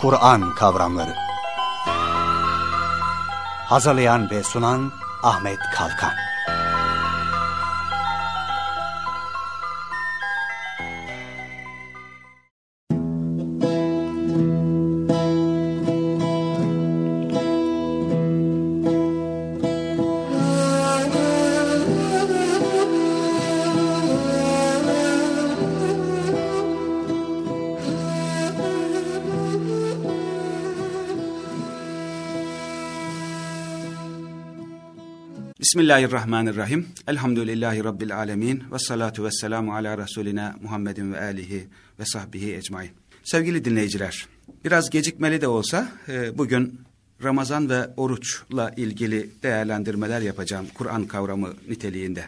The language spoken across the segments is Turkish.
Kur'an kavramları. Hazırlayan ve sunan Ahmet Kalkan. Bismillahirrahmanirrahim. Elhamdülillahi Rabbil alemin. Ve salatu ve selamu ala Resulina Muhammedin ve alihi ve sahbihi ecmain. Sevgili dinleyiciler, biraz gecikmeli de olsa e, bugün Ramazan ve oruçla ilgili değerlendirmeler yapacağım Kur'an kavramı niteliğinde.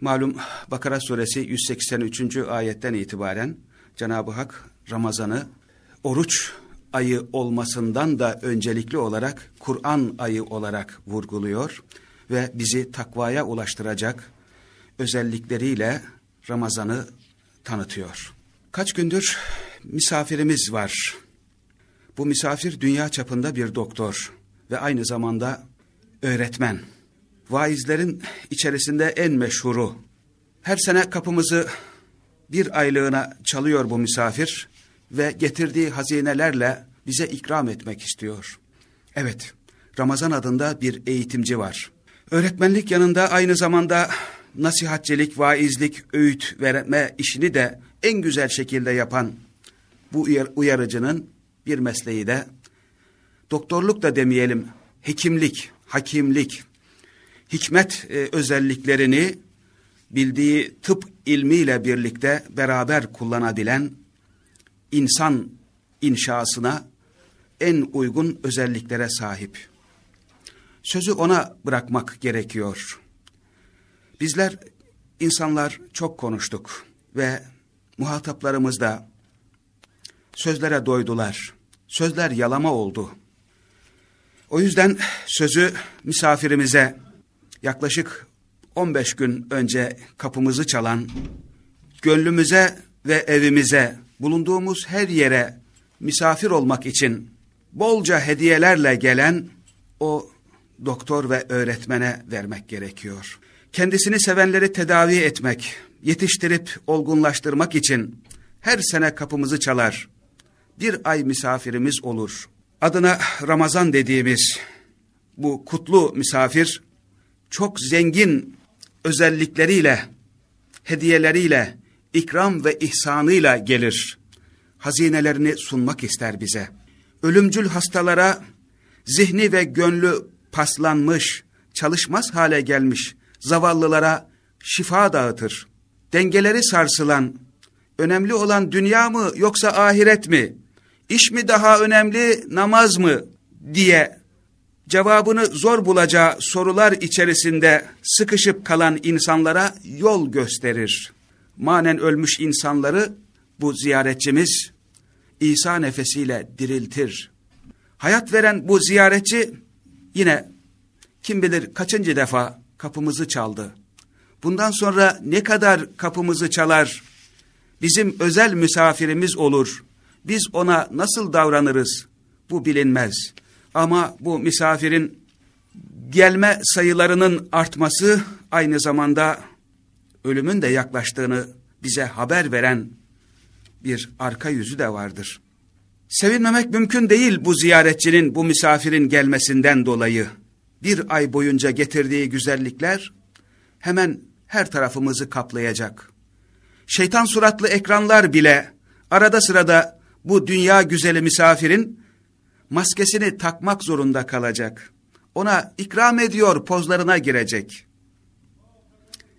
Malum Bakara suresi 183. ayetten itibaren Cenab-ı Hak Ramazan'ı oruç ayı olmasından da öncelikli olarak Kur'an ayı olarak vurguluyor ve bizi takvaya ulaştıracak özellikleriyle Ramazan'ı tanıtıyor. Kaç gündür misafirimiz var. Bu misafir dünya çapında bir doktor ve aynı zamanda öğretmen. Vaizlerin içerisinde en meşhuru. Her sene kapımızı bir aylığına çalıyor bu misafir ve getirdiği hazinelerle bize ikram etmek istiyor. Evet, Ramazan adında bir eğitimci var. Öğretmenlik yanında aynı zamanda nasihatçilik, vaizlik, öğüt verme işini de en güzel şekilde yapan bu uyarıcının bir mesleği de doktorluk da demeyelim, hekimlik, hakimlik, hikmet e, özelliklerini bildiği tıp ilmiyle birlikte beraber kullanabilen insan inşasına en uygun özelliklere sahip sözü ona bırakmak gerekiyor. Bizler insanlar çok konuştuk ve muhataplarımız da sözlere doydular. Sözler yalama oldu. O yüzden sözü misafirimize yaklaşık 15 gün önce kapımızı çalan, gönlümüze ve evimize, bulunduğumuz her yere misafir olmak için bolca hediyelerle gelen o doktor ve öğretmene vermek gerekiyor. Kendisini sevenleri tedavi etmek, yetiştirip olgunlaştırmak için her sene kapımızı çalar. Bir ay misafirimiz olur. Adına Ramazan dediğimiz bu kutlu misafir çok zengin özellikleriyle, hediyeleriyle, ikram ve ihsanıyla gelir. Hazinelerini sunmak ister bize. Ölümcül hastalara zihni ve gönlü paslanmış, çalışmaz hale gelmiş zavallılara şifa dağıtır. Dengeleri sarsılan, önemli olan dünya mı yoksa ahiret mi? İş mi daha önemli, namaz mı diye cevabını zor bulacağı sorular içerisinde sıkışıp kalan insanlara yol gösterir. Manen ölmüş insanları bu ziyaretçimiz İsa nefesiyle diriltir. Hayat veren bu ziyaretçi Yine kim bilir kaçıncı defa kapımızı çaldı. Bundan sonra ne kadar kapımızı çalar, bizim özel misafirimiz olur. Biz ona nasıl davranırız? Bu bilinmez. Ama bu misafirin gelme sayılarının artması aynı zamanda ölümün de yaklaştığını bize haber veren bir arka yüzü de vardır. Sevinmemek mümkün değil bu ziyaretçinin, bu misafirin gelmesinden dolayı. Bir ay boyunca getirdiği güzellikler hemen her tarafımızı kaplayacak. Şeytan suratlı ekranlar bile arada sırada bu dünya güzeli misafirin maskesini takmak zorunda kalacak. Ona ikram ediyor pozlarına girecek.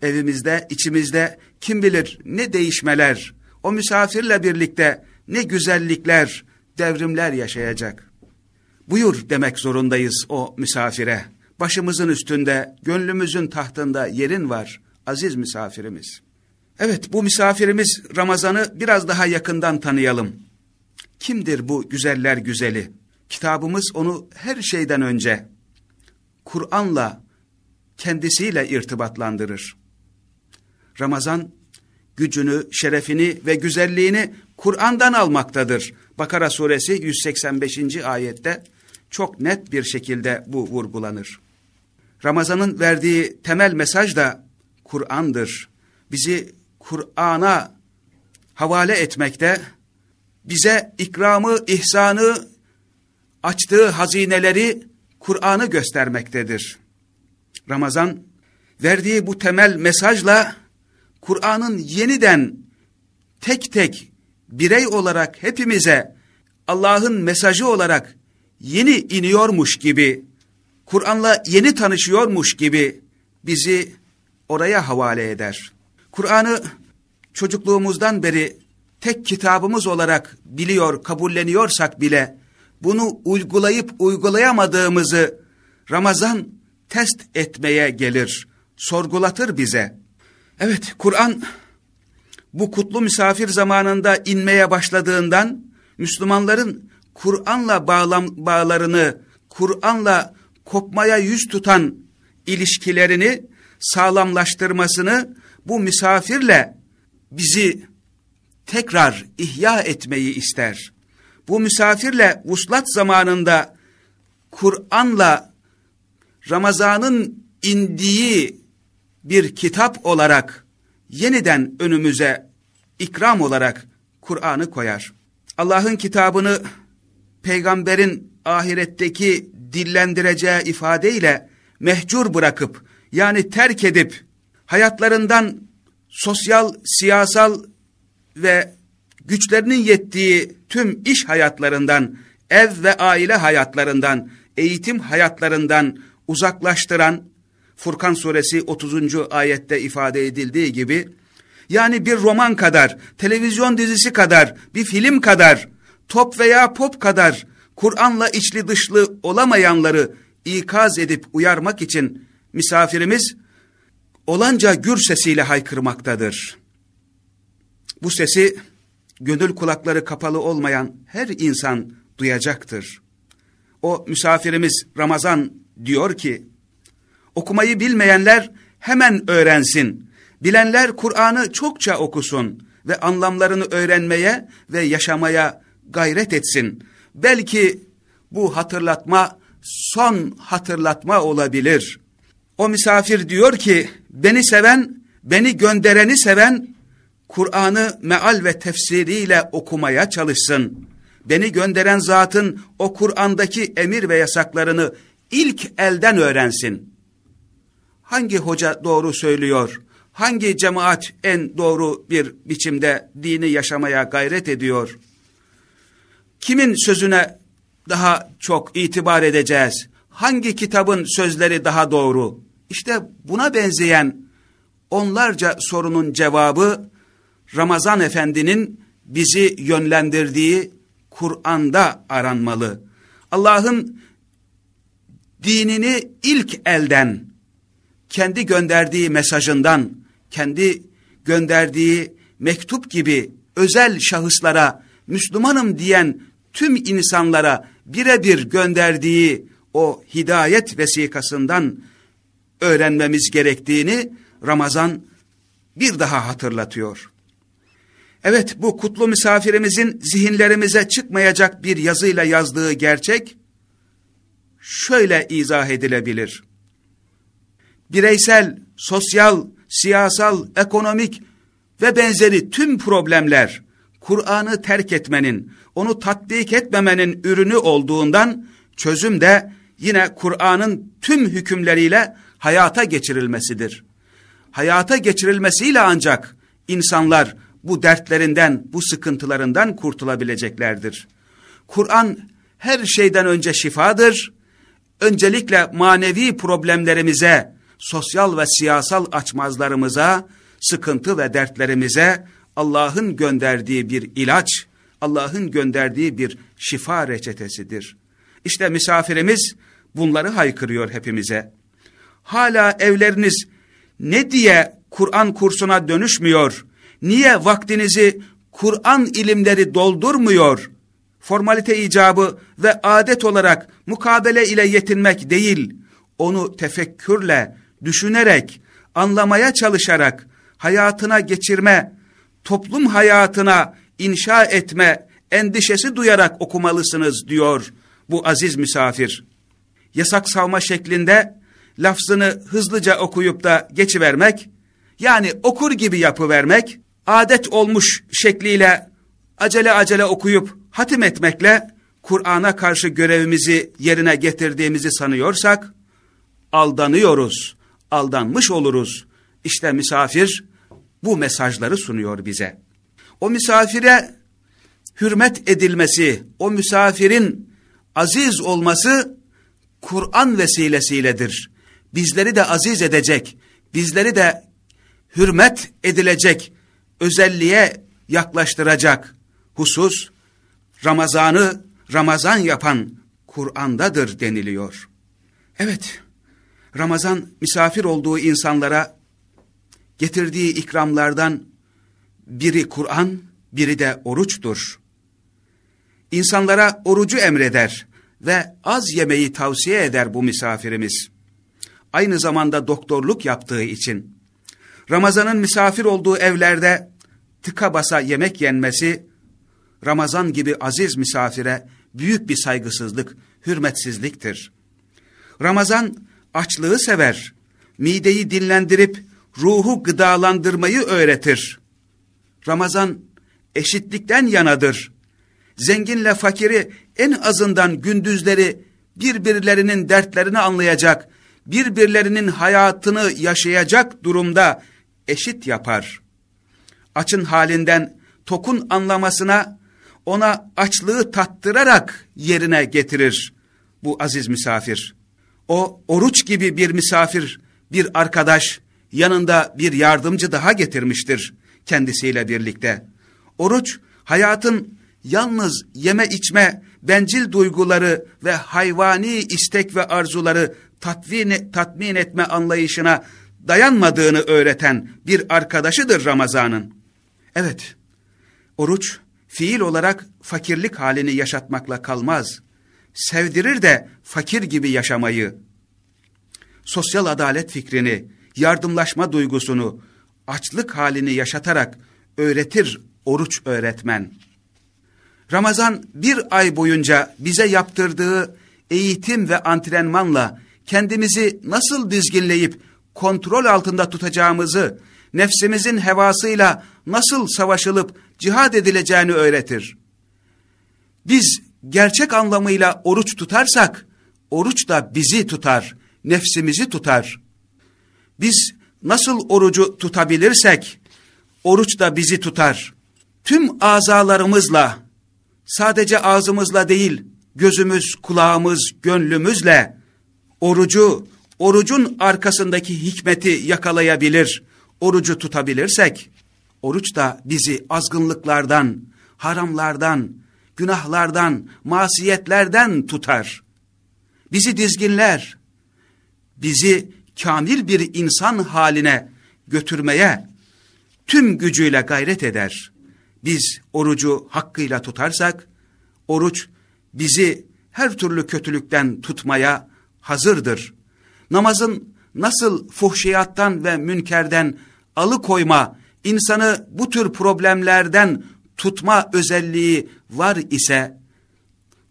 Evimizde, içimizde kim bilir ne değişmeler, o misafirle birlikte ne güzellikler, devrimler yaşayacak. Buyur demek zorundayız o misafire. Başımızın üstünde, gönlümüzün tahtında yerin var aziz misafirimiz. Evet bu misafirimiz Ramazan'ı biraz daha yakından tanıyalım. Kimdir bu güzeller güzeli? Kitabımız onu her şeyden önce Kur'an'la kendisiyle irtibatlandırır. Ramazan gücünü, şerefini ve güzelliğini Kur'an'dan almaktadır. Bakara suresi 185. ayette çok net bir şekilde bu vurgulanır. Ramazan'ın verdiği temel mesaj da Kur'an'dır. Bizi Kur'an'a havale etmekte, bize ikramı, ihsanı, açtığı hazineleri Kur'an'ı göstermektedir. Ramazan verdiği bu temel mesajla Kur'an'ın yeniden tek tek birey olarak hepimize Allah'ın mesajı olarak yeni iniyormuş gibi, Kur'an'la yeni tanışıyormuş gibi bizi oraya havale eder. Kur'an'ı çocukluğumuzdan beri tek kitabımız olarak biliyor, kabulleniyorsak bile bunu uygulayıp uygulayamadığımızı Ramazan test etmeye gelir, sorgulatır bize. Evet, Kur'an bu kutlu misafir zamanında inmeye başladığından Müslümanların Kur'an'la bağlarını, Kur'an'la kopmaya yüz tutan ilişkilerini sağlamlaştırmasını bu misafirle bizi tekrar ihya etmeyi ister. Bu misafirle vuslat zamanında Kur'an'la Ramazan'ın indiği bir kitap olarak yeniden önümüze ikram olarak Kur'an'ı koyar. Allah'ın kitabını peygamberin ahiretteki dillendireceği ifadeyle mehcur bırakıp yani terk edip hayatlarından sosyal, siyasal ve güçlerinin yettiği tüm iş hayatlarından, ev ve aile hayatlarından, eğitim hayatlarından uzaklaştıran Furkan suresi 30. ayette ifade edildiği gibi yani bir roman kadar, televizyon dizisi kadar, bir film kadar, top veya pop kadar Kur'an'la içli dışlı olamayanları ikaz edip uyarmak için misafirimiz olanca gür sesiyle haykırmaktadır. Bu sesi gönül kulakları kapalı olmayan her insan duyacaktır. O misafirimiz Ramazan diyor ki, okumayı bilmeyenler hemen öğrensin. Bilenler Kur'an'ı çokça okusun ve anlamlarını öğrenmeye ve yaşamaya gayret etsin. Belki bu hatırlatma son hatırlatma olabilir. O misafir diyor ki, beni seven, beni göndereni seven, Kur'an'ı meal ve tefsiriyle okumaya çalışsın. Beni gönderen zatın o Kur'an'daki emir ve yasaklarını ilk elden öğrensin. Hangi hoca doğru söylüyor? Hangi cemaat en doğru bir biçimde dini yaşamaya gayret ediyor? Kimin sözüne daha çok itibar edeceğiz? Hangi kitabın sözleri daha doğru? İşte buna benzeyen onlarca sorunun cevabı Ramazan Efendi'nin bizi yönlendirdiği Kur'an'da aranmalı. Allah'ın dinini ilk elden, kendi gönderdiği mesajından, kendi gönderdiği mektup gibi özel şahıslara, Müslümanım diyen tüm insanlara birebir gönderdiği o hidayet vesikasından öğrenmemiz gerektiğini Ramazan bir daha hatırlatıyor. Evet bu kutlu misafirimizin zihinlerimize çıkmayacak bir yazıyla yazdığı gerçek şöyle izah edilebilir. Bireysel, sosyal, siyasal, ekonomik ve benzeri tüm problemler Kur'an'ı terk etmenin, onu tatbik etmemenin ürünü olduğundan çözüm de yine Kur'an'ın tüm hükümleriyle hayata geçirilmesidir. Hayata geçirilmesiyle ancak insanlar bu dertlerinden, bu sıkıntılarından kurtulabileceklerdir. Kur'an her şeyden önce şifadır. Öncelikle manevi problemlerimize, sosyal ve siyasal açmazlarımıza, sıkıntı ve dertlerimize Allah'ın gönderdiği bir ilaç, Allah'ın gönderdiği bir şifa reçetesidir. İşte misafirimiz bunları haykırıyor hepimize. Hala evleriniz ne diye Kur'an kursuna dönüşmüyor, niye vaktinizi Kur'an ilimleri doldurmuyor? Formalite icabı ve adet olarak mukabele ile yetinmek değil, onu tefekkürle, düşünerek, anlamaya çalışarak, hayatına geçirme, toplum hayatına inşa etme endişesi duyarak okumalısınız diyor bu aziz misafir. Yasak savma şeklinde lafzını hızlıca okuyup da geçivermek, yani okur gibi yapıvermek, adet olmuş şekliyle acele acele okuyup hatim etmekle Kur'an'a karşı görevimizi yerine getirdiğimizi sanıyorsak, aldanıyoruz, aldanmış oluruz. İşte misafir bu mesajları sunuyor bize. O misafire hürmet edilmesi, o misafirin aziz olması Kur'an vesilesiyledir. Bizleri de aziz edecek, bizleri de hürmet edilecek özelliğe yaklaştıracak husus Ramazan'ı Ramazan yapan Kur'an'dadır deniliyor. Evet, Ramazan misafir olduğu insanlara getirdiği ikramlardan biri Kur'an, biri de oruçtur. İnsanlara orucu emreder ve az yemeği tavsiye eder bu misafirimiz. Aynı zamanda doktorluk yaptığı için. Ramazanın misafir olduğu evlerde tıka basa yemek yenmesi, Ramazan gibi aziz misafire büyük bir saygısızlık, hürmetsizliktir. Ramazan açlığı sever, mideyi dinlendirip ruhu gıdalandırmayı öğretir. Ramazan eşitlikten yanadır. Zenginle fakiri en azından gündüzleri birbirlerinin dertlerini anlayacak, birbirlerinin hayatını yaşayacak durumda eşit yapar. Açın halinden tokun anlamasına ona açlığı tattırarak yerine getirir bu aziz misafir. O oruç gibi bir misafir, bir arkadaş, yanında bir yardımcı daha getirmiştir kendisiyle birlikte. Oruç, hayatın yalnız yeme içme, bencil duyguları ve hayvani istek ve arzuları tatmin, tatmin etme anlayışına dayanmadığını öğreten bir arkadaşıdır Ramazan'ın. Evet, oruç fiil olarak fakirlik halini yaşatmakla kalmaz. Sevdirir de fakir gibi yaşamayı, sosyal adalet fikrini, yardımlaşma duygusunu, açlık halini yaşatarak öğretir oruç öğretmen. Ramazan bir ay boyunca bize yaptırdığı eğitim ve antrenmanla kendimizi nasıl dizginleyip kontrol altında tutacağımızı, nefsimizin hevasıyla nasıl savaşılıp cihad edileceğini öğretir. Biz gerçek anlamıyla oruç tutarsak, oruç da bizi tutar, nefsimizi tutar. Biz nasıl orucu tutabilirsek, oruç da bizi tutar. Tüm azalarımızla, sadece ağzımızla değil, gözümüz, kulağımız, gönlümüzle, orucu, orucun arkasındaki hikmeti yakalayabilir, orucu tutabilirsek, oruç da bizi azgınlıklardan, haramlardan, günahlardan, masiyetlerden tutar. Bizi dizginler, bizi kamil bir insan haline götürmeye tüm gücüyle gayret eder. Biz orucu hakkıyla tutarsak, oruç bizi her türlü kötülükten tutmaya hazırdır. Namazın nasıl fuhşiyattan ve münkerden alıkoyma, insanı bu tür problemlerden tutma özelliği var ise,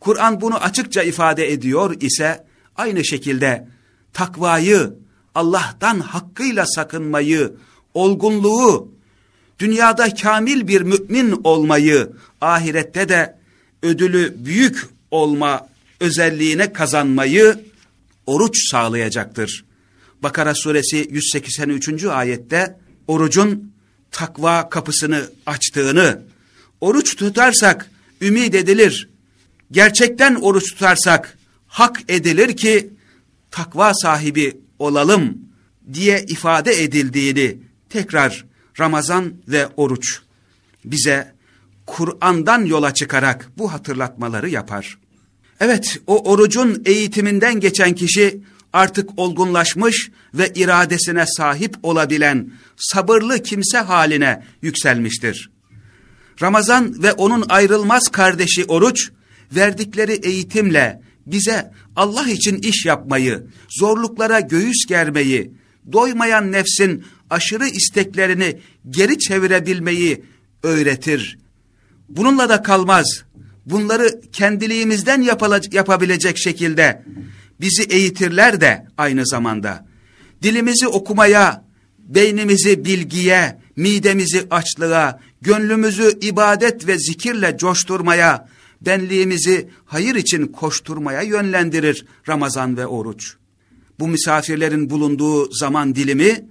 Kur'an bunu açıkça ifade ediyor ise, aynı şekilde takvayı, Allah'tan hakkıyla sakınmayı, olgunluğu, dünyada kamil bir mümin olmayı, ahirette de ödülü büyük olma özelliğine kazanmayı oruç sağlayacaktır. Bakara suresi 183. ayette orucun takva kapısını açtığını, oruç tutarsak ümid edilir, gerçekten oruç tutarsak hak edilir ki takva sahibi olalım diye ifade edildiğini tekrar Ramazan ve oruç bize Kur'an'dan yola çıkarak bu hatırlatmaları yapar. Evet o orucun eğitiminden geçen kişi artık olgunlaşmış ve iradesine sahip olabilen sabırlı kimse haline yükselmiştir. Ramazan ve onun ayrılmaz kardeşi oruç verdikleri eğitimle bize Allah için iş yapmayı, zorluklara göğüs germeyi, doymayan nefsin aşırı isteklerini geri çevirebilmeyi öğretir. Bununla da kalmaz. Bunları kendiliğimizden yapabilecek şekilde bizi eğitirler de aynı zamanda. Dilimizi okumaya, beynimizi bilgiye, midemizi açlığa, gönlümüzü ibadet ve zikirle coşturmaya, benliğimizi hayır için koşturmaya yönlendirir Ramazan ve oruç. Bu misafirlerin bulunduğu zaman dilimi,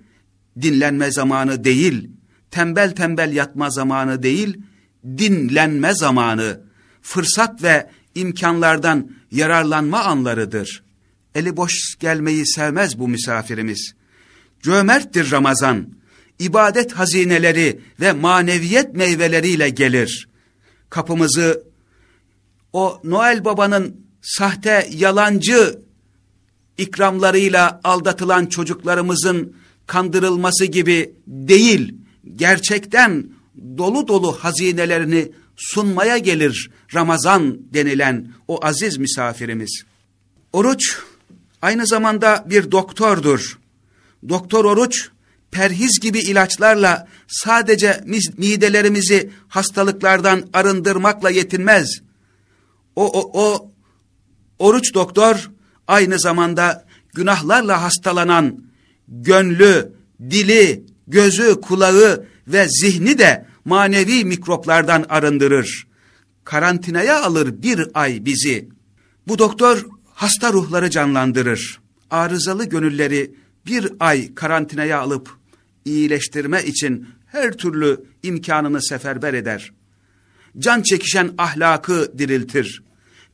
dinlenme zamanı değil, tembel tembel yatma zamanı değil, dinlenme zamanı, fırsat ve imkanlardan yararlanma anlarıdır. Eli boş gelmeyi sevmez bu misafirimiz. Cömerttir Ramazan, ibadet hazineleri ve maneviyet meyveleriyle gelir. Kapımızı o Noel Baba'nın sahte, yalancı ikramlarıyla aldatılan çocuklarımızın kandırılması gibi değil, gerçekten dolu dolu hazinelerini sunmaya gelir Ramazan denilen o aziz misafirimiz. Oruç aynı zamanda bir doktordur. Doktor oruç perhiz gibi ilaçlarla sadece midelerimizi hastalıklardan arındırmakla yetinmez. O, o, o oruç doktor aynı zamanda günahlarla hastalanan gönlü, dili, gözü, kulağı ve zihni de manevi mikroplardan arındırır. Karantinaya alır bir ay bizi. Bu doktor hasta ruhları canlandırır. Arızalı gönülleri bir ay karantinaya alıp iyileştirme için her türlü imkanını seferber eder. Can çekişen ahlakı diriltir.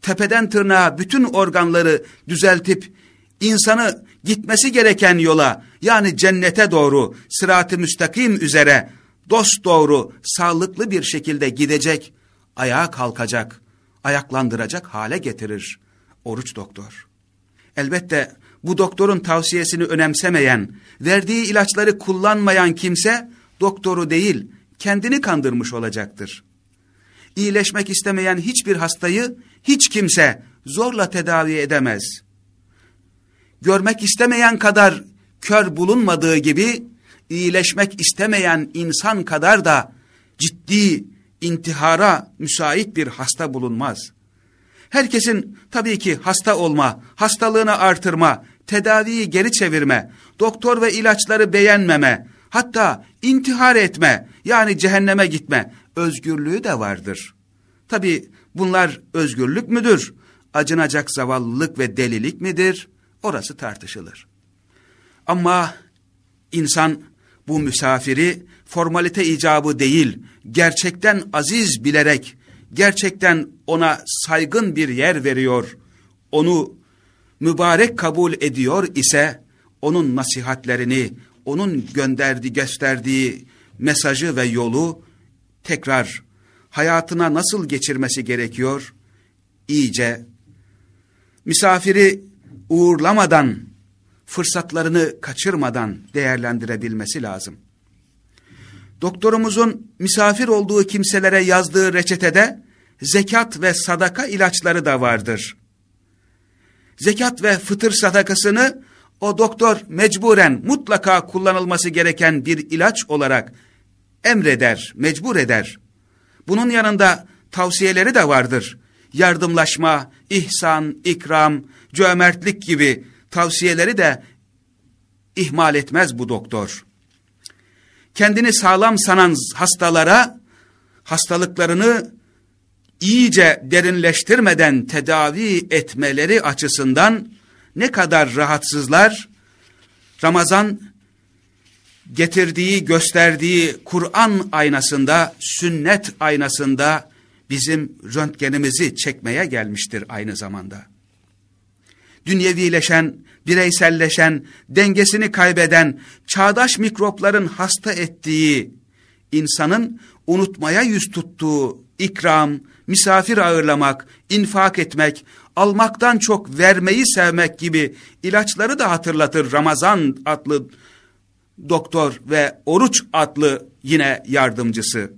Tepeden tırnağa bütün organları düzeltip insanı gitmesi gereken yola yani cennete doğru sırat-ı müstakim üzere dost doğru sağlıklı bir şekilde gidecek, ayağa kalkacak, ayaklandıracak hale getirir oruç doktor. Elbette bu doktorun tavsiyesini önemsemeyen, verdiği ilaçları kullanmayan kimse doktoru değil, kendini kandırmış olacaktır. İyileşmek istemeyen hiçbir hastayı hiç kimse zorla tedavi edemez. Görmek istemeyen kadar kör bulunmadığı gibi iyileşmek istemeyen insan kadar da ciddi intihara müsait bir hasta bulunmaz. Herkesin tabii ki hasta olma, hastalığını artırma, tedaviyi geri çevirme, doktor ve ilaçları beğenmeme, hatta intihar etme yani cehenneme gitme özgürlüğü de vardır. Tabii bunlar özgürlük müdür? Acınacak zavallılık ve delilik midir? Orası tartışılır. Ama insan bu misafiri formalite icabı değil, gerçekten aziz bilerek, gerçekten ona saygın bir yer veriyor, onu mübarek kabul ediyor ise, onun nasihatlerini, onun gönderdiği, gösterdiği mesajı ve yolu tekrar hayatına nasıl geçirmesi gerekiyor? İyice misafiri uğurlamadan, fırsatlarını kaçırmadan değerlendirebilmesi lazım. Doktorumuzun misafir olduğu kimselere yazdığı reçetede zekat ve sadaka ilaçları da vardır. Zekat ve fıtır sadakasını o doktor mecburen mutlaka kullanılması gereken bir ilaç olarak emreder, mecbur eder. Bunun yanında tavsiyeleri de vardır. Yardımlaşma, ihsan, ikram, cömertlik gibi tavsiyeleri de ihmal etmez bu doktor. Kendini sağlam sanan hastalara hastalıklarını iyice derinleştirmeden tedavi etmeleri açısından ne kadar rahatsızlar, Ramazan getirdiği, gösterdiği Kur'an aynasında, sünnet aynasında bizim röntgenimizi çekmeye gelmiştir aynı zamanda. Dünyevileşen, bireyselleşen, dengesini kaybeden, çağdaş mikropların hasta ettiği, insanın unutmaya yüz tuttuğu ikram, misafir ağırlamak, infak etmek, almaktan çok vermeyi sevmek gibi ilaçları da hatırlatır Ramazan adlı doktor ve oruç adlı yine yardımcısı.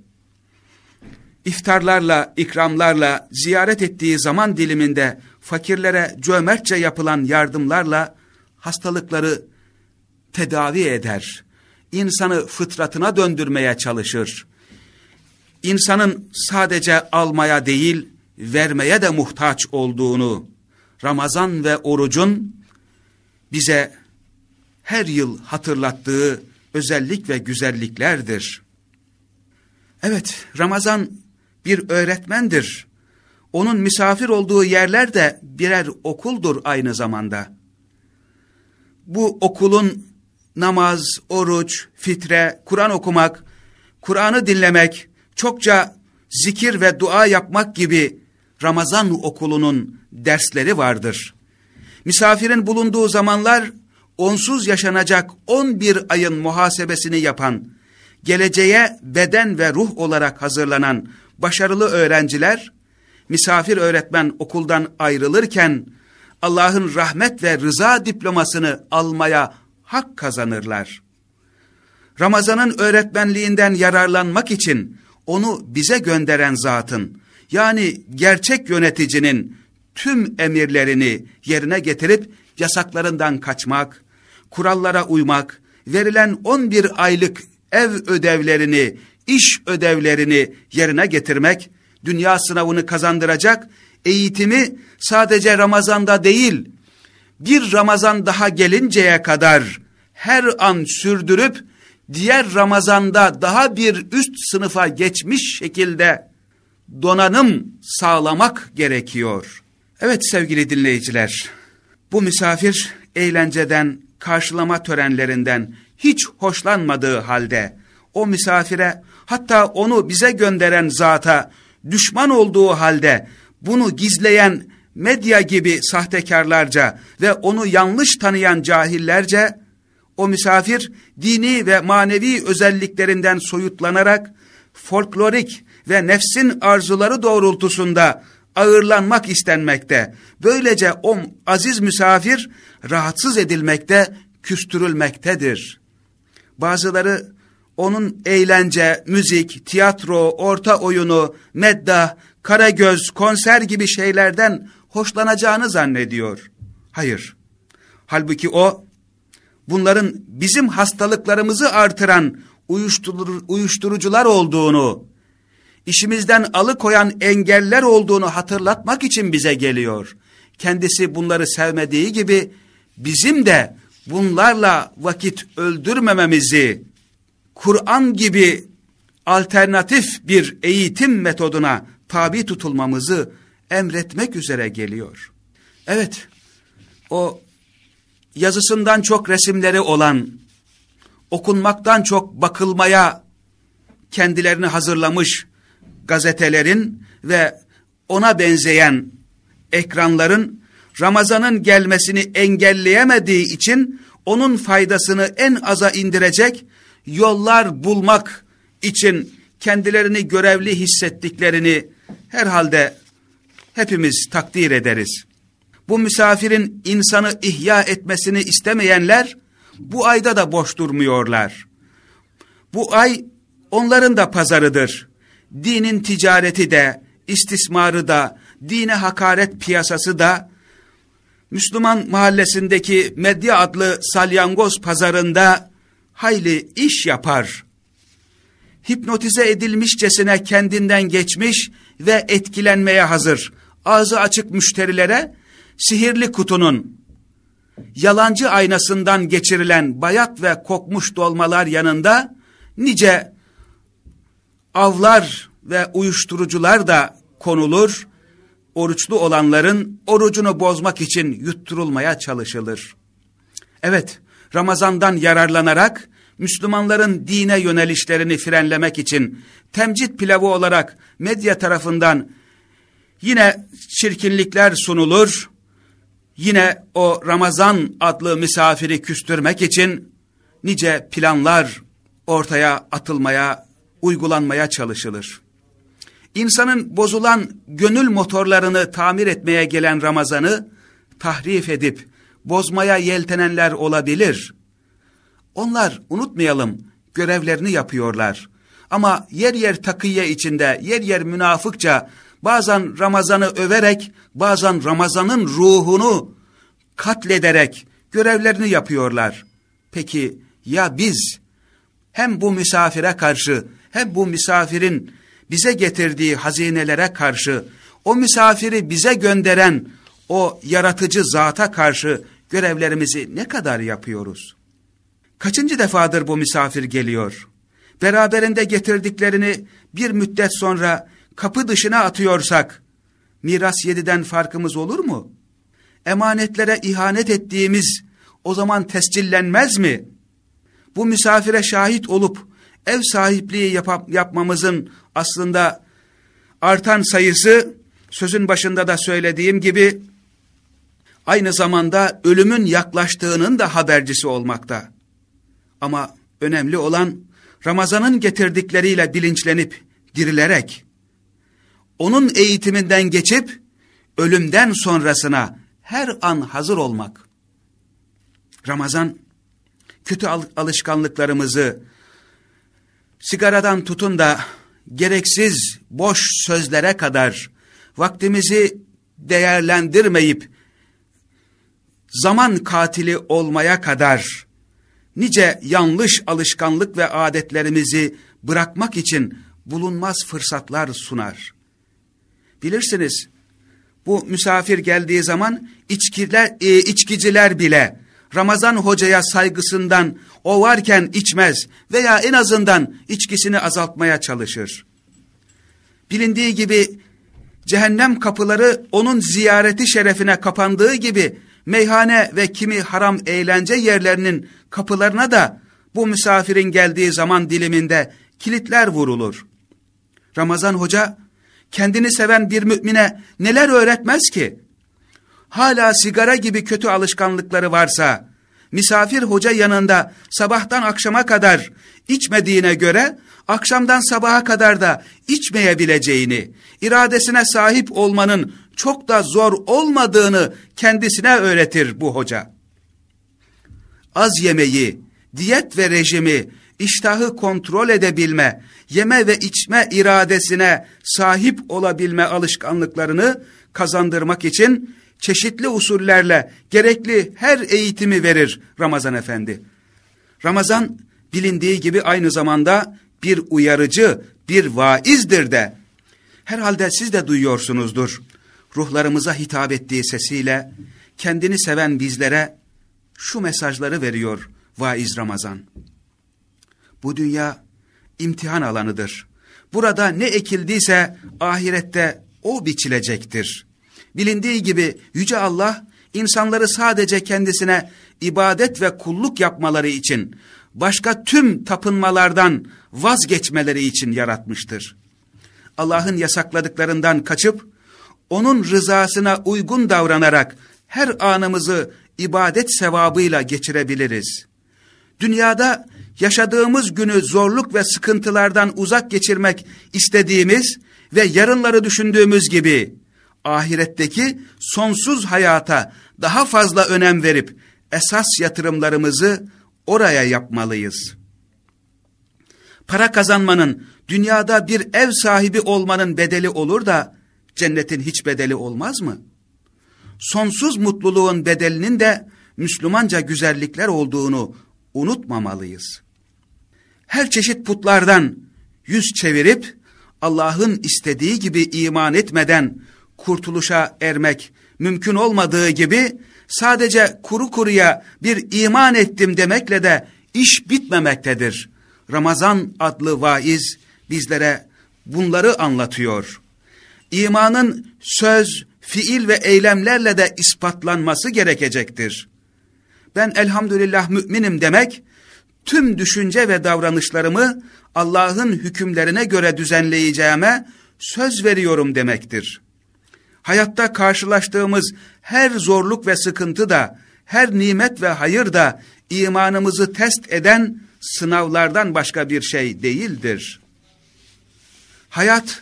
İftarlarla, ikramlarla ziyaret ettiği zaman diliminde fakirlere cömertçe yapılan yardımlarla hastalıkları tedavi eder. İnsanı fıtratına döndürmeye çalışır. İnsanın sadece almaya değil, vermeye de muhtaç olduğunu, Ramazan ve orucun bize her yıl hatırlattığı özellik ve güzelliklerdir. Evet, Ramazan bir öğretmendir. Onun misafir olduğu yerler de birer okuldur aynı zamanda. Bu okulun namaz, oruç, fitre, Kur'an okumak, Kur'an'ı dinlemek, çokça zikir ve dua yapmak gibi Ramazan okulunun dersleri vardır. Misafirin bulunduğu zamanlar onsuz yaşanacak 11 ayın muhasebesini yapan, geleceğe beden ve ruh olarak hazırlanan başarılı öğrenciler, misafir öğretmen okuldan ayrılırken Allah'ın rahmet ve rıza diplomasını almaya hak kazanırlar. Ramazan'ın öğretmenliğinden yararlanmak için onu bize gönderen zatın, yani gerçek yöneticinin tüm emirlerini yerine getirip yasaklarından kaçmak, kurallara uymak, verilen 11 aylık ev ödevlerini, iş ödevlerini yerine getirmek, dünya sınavını kazandıracak, eğitimi sadece Ramazan'da değil, bir Ramazan daha gelinceye kadar her an sürdürüp, diğer Ramazan'da daha bir üst sınıfa geçmiş şekilde donanım sağlamak gerekiyor. Evet sevgili dinleyiciler, bu misafir eğlenceden, karşılama törenlerinden hiç hoşlanmadığı halde o misafire hatta onu bize gönderen zata düşman olduğu halde bunu gizleyen medya gibi sahtekarlarca ve onu yanlış tanıyan cahillerce o misafir dini ve manevi özelliklerinden soyutlanarak folklorik ve nefsin arzuları doğrultusunda ağırlanmak istenmekte. Böylece o aziz misafir rahatsız edilmekte, küstürülmektedir. Bazıları onun eğlence, müzik, tiyatro, orta oyunu, medda, karagöz, konser gibi şeylerden hoşlanacağını zannediyor. Hayır. Halbuki o bunların bizim hastalıklarımızı artıran uyuştur uyuşturucular olduğunu, işimizden alıkoyan engeller olduğunu hatırlatmak için bize geliyor. Kendisi bunları sevmediği gibi bizim de bunlarla vakit öldürmememizi, Kur'an gibi alternatif bir eğitim metoduna tabi tutulmamızı emretmek üzere geliyor. Evet, o yazısından çok resimleri olan, okunmaktan çok bakılmaya kendilerini hazırlamış gazetelerin ve ona benzeyen ekranların Ramazan'ın gelmesini engelleyemediği için onun faydasını en aza indirecek yollar bulmak için kendilerini görevli hissettiklerini herhalde hepimiz takdir ederiz. Bu misafirin insanı ihya etmesini istemeyenler bu ayda da boş durmuyorlar. Bu ay onların da pazarıdır. Dinin ticareti de, istismarı da, dine hakaret piyasası da, Müslüman mahallesindeki medya adlı salyangoz pazarında hayli iş yapar. Hipnotize edilmişçesine kendinden geçmiş ve etkilenmeye hazır. Ağzı açık müşterilere sihirli kutunun yalancı aynasından geçirilen bayat ve kokmuş dolmalar yanında nice avlar ve uyuşturucular da konulur. Oruçlu olanların orucunu bozmak için yutturulmaya çalışılır. Evet, Ramazan'dan yararlanarak Müslümanların dine yönelişlerini frenlemek için temcit pilavı olarak medya tarafından yine çirkinlikler sunulur. Yine o Ramazan adlı misafiri küstürmek için nice planlar ortaya atılmaya, uygulanmaya çalışılır. İnsanın bozulan gönül motorlarını tamir etmeye gelen Ramazan'ı tahrif edip bozmaya yeltenenler olabilir. Onlar unutmayalım görevlerini yapıyorlar. Ama yer yer takıya içinde, yer yer münafıkça bazen Ramazan'ı överek, bazen Ramazan'ın ruhunu katlederek görevlerini yapıyorlar. Peki ya biz hem bu misafire karşı hem bu misafirin bize getirdiği hazinelere karşı, o misafiri bize gönderen o yaratıcı zata karşı görevlerimizi ne kadar yapıyoruz? Kaçıncı defadır bu misafir geliyor? Beraberinde getirdiklerini bir müddet sonra kapı dışına atıyorsak, miras yediden farkımız olur mu? Emanetlere ihanet ettiğimiz o zaman tescillenmez mi? Bu misafire şahit olup ev sahipliği yap yapmamızın aslında artan sayısı sözün başında da söylediğim gibi aynı zamanda ölümün yaklaştığının da habercisi olmakta. Ama önemli olan Ramazan'ın getirdikleriyle bilinçlenip dirilerek onun eğitiminden geçip ölümden sonrasına her an hazır olmak. Ramazan kötü alışkanlıklarımızı sigaradan tutun da gereksiz boş sözlere kadar vaktimizi değerlendirmeyip zaman katili olmaya kadar nice yanlış alışkanlık ve adetlerimizi bırakmak için bulunmaz fırsatlar sunar. Bilirsiniz bu misafir geldiği zaman içkiler, e, içkiciler bile Ramazan hocaya saygısından o varken içmez veya en azından içkisini azaltmaya çalışır. Bilindiği gibi cehennem kapıları onun ziyareti şerefine kapandığı gibi meyhane ve kimi haram eğlence yerlerinin kapılarına da bu misafirin geldiği zaman diliminde kilitler vurulur. Ramazan Hoca kendini seven bir mümine neler öğretmez ki? Hala sigara gibi kötü alışkanlıkları varsa, misafir hoca yanında sabahtan akşama kadar içmediğine göre, akşamdan sabaha kadar da içmeyebileceğini, iradesine sahip olmanın çok da zor olmadığını kendisine öğretir bu hoca. Az yemeyi, diyet ve rejimi, iştahı kontrol edebilme, yeme ve içme iradesine sahip olabilme alışkanlıklarını kazandırmak için çeşitli usullerle gerekli her eğitimi verir Ramazan Efendi. Ramazan bilindiği gibi aynı zamanda bir uyarıcı, bir vaizdir de. Herhalde siz de duyuyorsunuzdur. Ruhlarımıza hitap ettiği sesiyle kendini seven bizlere şu mesajları veriyor vaiz Ramazan. Bu dünya imtihan alanıdır. Burada ne ekildiyse ahirette o biçilecektir. Bilindiği gibi Yüce Allah insanları sadece kendisine ibadet ve kulluk yapmaları için başka tüm tapınmalardan vazgeçmeleri için yaratmıştır. Allah'ın yasakladıklarından kaçıp onun rızasına uygun davranarak her anımızı ibadet sevabıyla geçirebiliriz. Dünyada yaşadığımız günü zorluk ve sıkıntılardan uzak geçirmek istediğimiz ve yarınları düşündüğümüz gibi ahiretteki sonsuz hayata daha fazla önem verip esas yatırımlarımızı oraya yapmalıyız. Para kazanmanın, dünyada bir ev sahibi olmanın bedeli olur da cennetin hiç bedeli olmaz mı? Sonsuz mutluluğun bedelinin de Müslümanca güzellikler olduğunu unutmamalıyız. Her çeşit putlardan yüz çevirip Allah'ın istediği gibi iman etmeden kurtuluşa ermek mümkün olmadığı gibi sadece kuru kuruya bir iman ettim demekle de iş bitmemektedir. Ramazan adlı vaiz bizlere bunları anlatıyor. İmanın söz, fiil ve eylemlerle de ispatlanması gerekecektir. Ben elhamdülillah müminim demek, tüm düşünce ve davranışlarımı Allah'ın hükümlerine göre düzenleyeceğime söz veriyorum demektir. Hayatta karşılaştığımız her zorluk ve sıkıntı da, her nimet ve hayır da imanımızı test eden sınavlardan başka bir şey değildir. Hayat,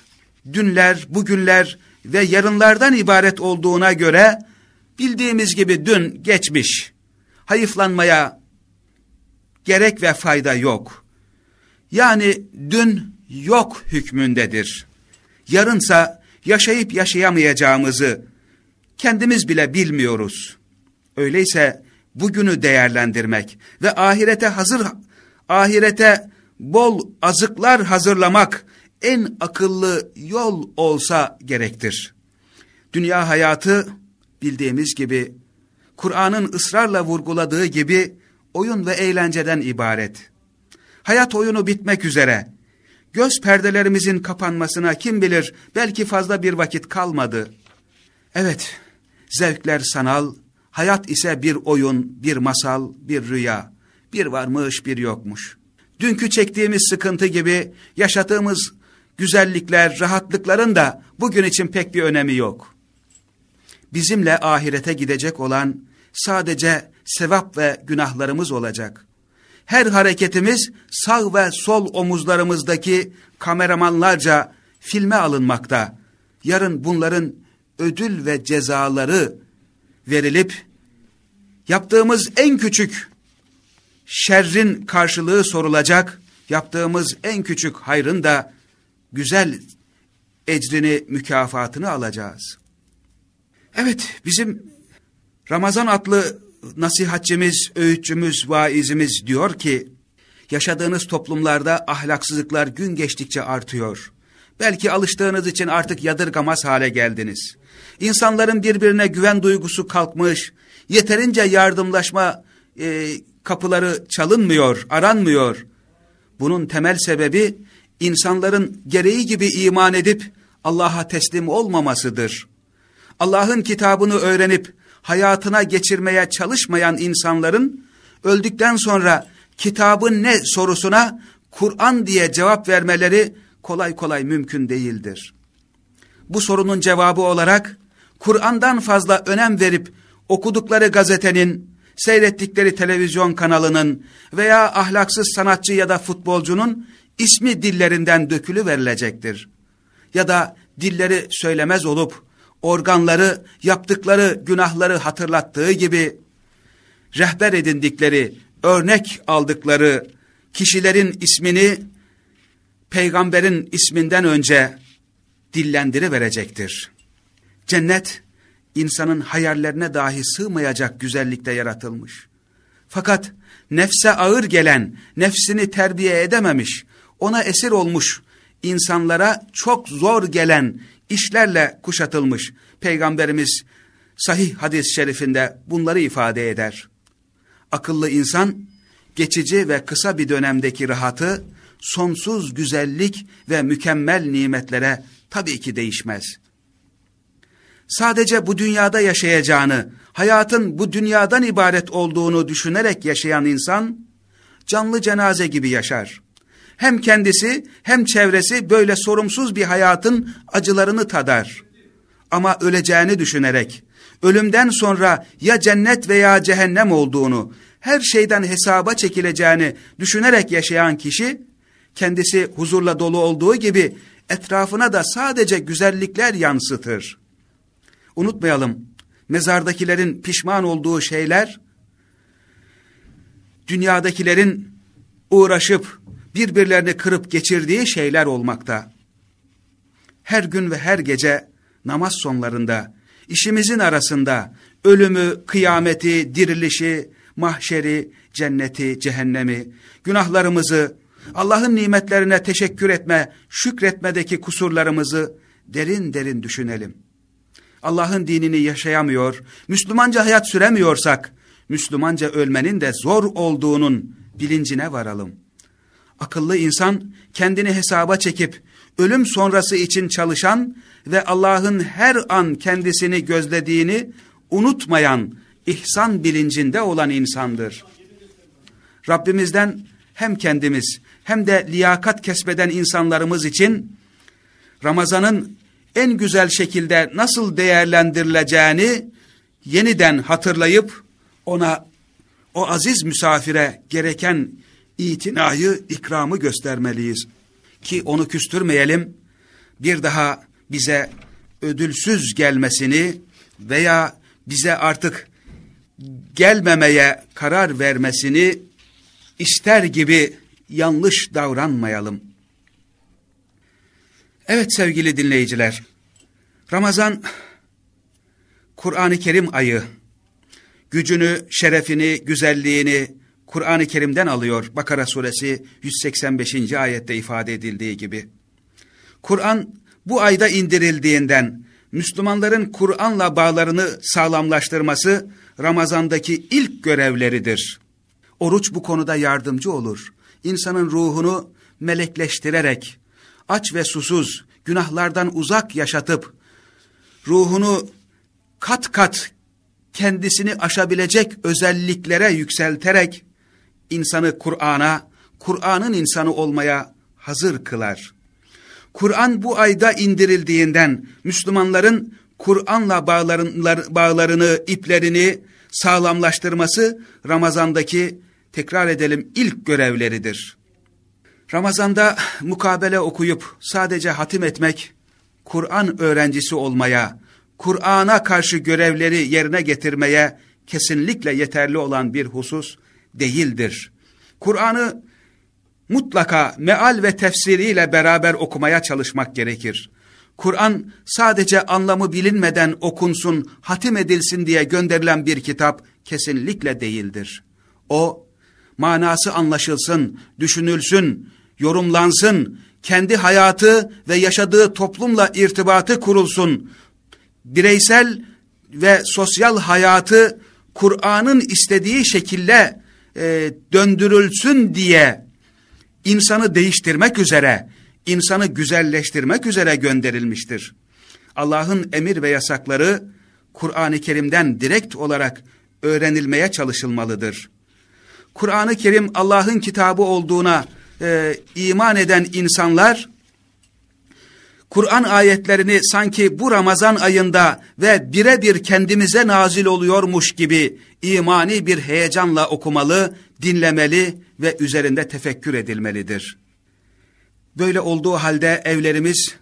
dünler, bugünler ve yarınlardan ibaret olduğuna göre, bildiğimiz gibi dün geçmiş, hayıflanmaya gerek ve fayda yok. Yani dün yok hükmündedir. Yarınsa yaşayıp yaşayamayacağımızı kendimiz bile bilmiyoruz. Öyleyse bugünü değerlendirmek ve ahirete hazır ahirete bol azıklar hazırlamak en akıllı yol olsa gerektir. Dünya hayatı bildiğimiz gibi Kur'an'ın ısrarla vurguladığı gibi oyun ve eğlenceden ibaret. Hayat oyunu bitmek üzere. Göz perdelerimizin kapanmasına kim bilir belki fazla bir vakit kalmadı. Evet, zevkler sanal, hayat ise bir oyun, bir masal, bir rüya. Bir varmış bir yokmuş. Dünkü çektiğimiz sıkıntı gibi yaşadığımız güzellikler, rahatlıkların da bugün için pek bir önemi yok. Bizimle ahirete gidecek olan sadece sevap ve günahlarımız olacak. Her hareketimiz sağ ve sol omuzlarımızdaki kameramanlarca filme alınmakta. Yarın bunların ödül ve cezaları verilip yaptığımız en küçük şerrin karşılığı sorulacak, yaptığımız en küçük hayrın da güzel ecrini, mükafatını alacağız. Evet, bizim Ramazan adlı nasihatçimiz, öğütçümüz, vaizimiz diyor ki, yaşadığınız toplumlarda ahlaksızlıklar gün geçtikçe artıyor. Belki alıştığınız için artık yadırgamaz hale geldiniz. İnsanların birbirine güven duygusu kalkmış, yeterince yardımlaşma e, kapıları çalınmıyor, aranmıyor. Bunun temel sebebi insanların gereği gibi iman edip Allah'a teslim olmamasıdır. Allah'ın kitabını öğrenip hayatına geçirmeye çalışmayan insanların öldükten sonra kitabın ne sorusuna Kur'an diye cevap vermeleri kolay kolay mümkün değildir. Bu sorunun cevabı olarak Kur'an'dan fazla önem verip okudukları gazetenin, seyrettikleri televizyon kanalının veya ahlaksız sanatçı ya da futbolcunun ismi dillerinden dökülü verilecektir. Ya da dilleri söylemez olup organları yaptıkları günahları hatırlattığı gibi rehber edindikleri, örnek aldıkları kişilerin ismini peygamberin isminden önce dillendiri verecektir. Cennet insanın hayallerine dahi sığmayacak güzellikte yaratılmış. Fakat nefse ağır gelen, nefsini terbiye edememiş, ona esir olmuş insanlara çok zor gelen işlerle kuşatılmış. Peygamberimiz sahih hadis-i şerifinde bunları ifade eder. Akıllı insan geçici ve kısa bir dönemdeki rahatı sonsuz güzellik ve mükemmel nimetlere tabii ki değişmez. Sadece bu dünyada yaşayacağını, hayatın bu dünyadan ibaret olduğunu düşünerek yaşayan insan, canlı cenaze gibi yaşar. Hem kendisi hem çevresi böyle sorumsuz bir hayatın acılarını tadar. Ama öleceğini düşünerek, ölümden sonra ya cennet veya cehennem olduğunu, her şeyden hesaba çekileceğini düşünerek yaşayan kişi, kendisi huzurla dolu olduğu gibi etrafına da sadece güzellikler yansıtır. Unutmayalım, mezardakilerin pişman olduğu şeyler, dünyadakilerin uğraşıp birbirlerini kırıp geçirdiği şeyler olmakta. Her gün ve her gece namaz sonlarında, işimizin arasında ölümü, kıyameti, dirilişi, mahşeri, cenneti, cehennemi, günahlarımızı, Allah'ın nimetlerine teşekkür etme, şükretmedeki kusurlarımızı derin derin düşünelim. Allah'ın dinini yaşayamıyor, Müslümanca hayat süremiyorsak, Müslümanca ölmenin de zor olduğunun bilincine varalım. Akıllı insan kendini hesaba çekip ölüm sonrası için çalışan ve Allah'ın her an kendisini gözlediğini unutmayan, ihsan bilincinde olan insandır. Rabbimizden hem kendimiz hem de liyakat kesbeden insanlarımız için Ramazan'ın en güzel şekilde nasıl değerlendirileceğini yeniden hatırlayıp ona o aziz misafire gereken itinayı, ikramı göstermeliyiz. Ki onu küstürmeyelim, bir daha bize ödülsüz gelmesini veya bize artık gelmemeye karar vermesini ister gibi yanlış davranmayalım. Evet sevgili dinleyiciler, Ramazan Kur'an-ı Kerim ayı, gücünü, şerefini, güzelliğini Kur'an-ı Kerim'den alıyor. Bakara suresi 185. ayette ifade edildiği gibi. Kur'an bu ayda indirildiğinden Müslümanların Kur'an'la bağlarını sağlamlaştırması Ramazan'daki ilk görevleridir. Oruç bu konuda yardımcı olur. İnsanın ruhunu melekleştirerek, aç ve susuz, günahlardan uzak yaşatıp, ruhunu kat kat kendisini aşabilecek özelliklere yükselterek, insanı Kur'an'a, Kur'an'ın insanı olmaya hazır kılar. Kur'an bu ayda indirildiğinden Müslümanların Kur'an'la bağlarını, iplerini sağlamlaştırması Ramazan'daki tekrar edelim ilk görevleridir. Ramazan'da mukabele okuyup sadece hatim etmek, Kur'an öğrencisi olmaya, Kur'an'a karşı görevleri yerine getirmeye kesinlikle yeterli olan bir husus değildir. Kur'an'ı mutlaka meal ve tefsiriyle beraber okumaya çalışmak gerekir. Kur'an sadece anlamı bilinmeden okunsun, hatim edilsin diye gönderilen bir kitap kesinlikle değildir. O, manası anlaşılsın, düşünülsün, yorumlansın, kendi hayatı ve yaşadığı toplumla irtibatı kurulsun, bireysel ve sosyal hayatı Kur'an'ın istediği şekilde e, döndürülsün diye insanı değiştirmek üzere, insanı güzelleştirmek üzere gönderilmiştir. Allah'ın emir ve yasakları Kur'an-ı Kerim'den direkt olarak öğrenilmeye çalışılmalıdır. Kur'an-ı Kerim Allah'ın kitabı olduğuna e, iman eden insanlar, Kur'an ayetlerini sanki bu Ramazan ayında ve birebir kendimize nazil oluyormuş gibi imani bir heyecanla okumalı, dinlemeli ve üzerinde tefekkür edilmelidir. Böyle olduğu halde evlerimiz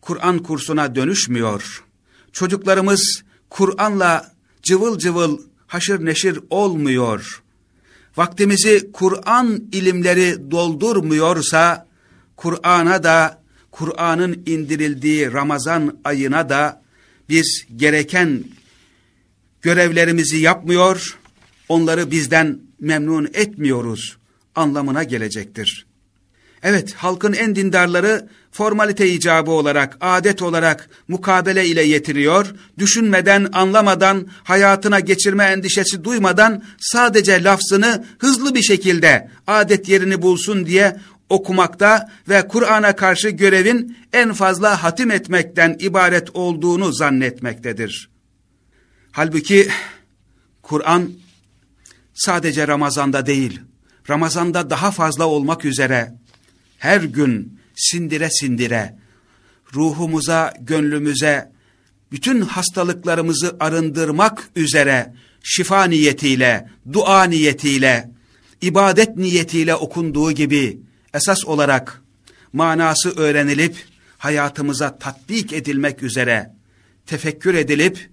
Kur'an kursuna dönüşmüyor. Çocuklarımız Kur'an'la cıvıl cıvıl haşır neşir olmuyor. Vaktimizi Kur'an ilimleri doldurmuyorsa, Kur'an'a da, Kur'an'ın indirildiği Ramazan ayına da biz gereken görevlerimizi yapmıyor, onları bizden memnun etmiyoruz anlamına gelecektir. Evet, halkın en dindarları formalite icabı olarak, adet olarak mukabele ile yetiriyor, düşünmeden, anlamadan, hayatına geçirme endişesi duymadan sadece lafzını hızlı bir şekilde adet yerini bulsun diye okumakta ve Kur'an'a karşı görevin en fazla hatim etmekten ibaret olduğunu zannetmektedir. Halbuki Kur'an sadece Ramazan'da değil, Ramazan'da daha fazla olmak üzere her gün sindire sindire ruhumuza, gönlümüze bütün hastalıklarımızı arındırmak üzere şifa niyetiyle, dua niyetiyle, ibadet niyetiyle okunduğu gibi esas olarak manası öğrenilip hayatımıza tatbik edilmek üzere tefekkür edilip